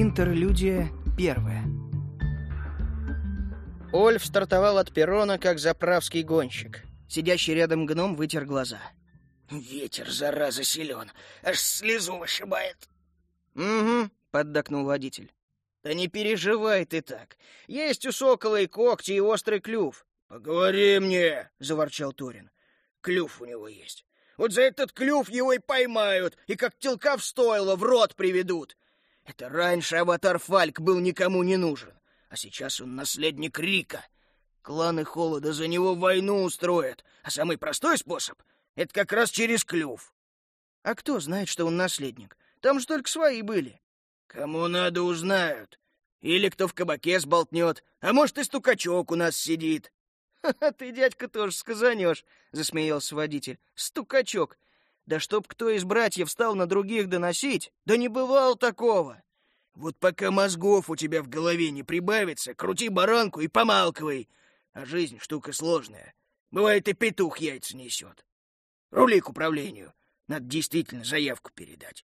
Интерлюдия первая. Ольф стартовал от перрона, как заправский гонщик. Сидящий рядом гном вытер глаза. «Ветер, зараза, силен. Аж слезу вышибает». «Угу», — поддакнул водитель. «Да не переживай ты так. Есть у сокола и когти, и острый клюв». «Поговори мне», — заворчал Торин. «Клюв у него есть. Вот за этот клюв его и поймают, и как телка в стойло в рот приведут. Это раньше аватар Фальк был никому не нужен, а сейчас он наследник Рика. Кланы Холода за него войну устроят, а самый простой способ — это как раз через клюв. А кто знает, что он наследник? Там же только свои были. Кому надо, узнают. Или кто в кабаке сболтнет, а может и стукачок у нас сидит. — Ты, дядька, тоже сказанешь, — засмеялся водитель. — Стукачок. Да чтоб кто из братьев стал на других доносить, да не бывало такого. Вот пока мозгов у тебя в голове не прибавится, крути баранку и помалкивай. А жизнь штука сложная. Бывает, и петух яйца несет. Рули к управлению. Надо действительно заявку передать.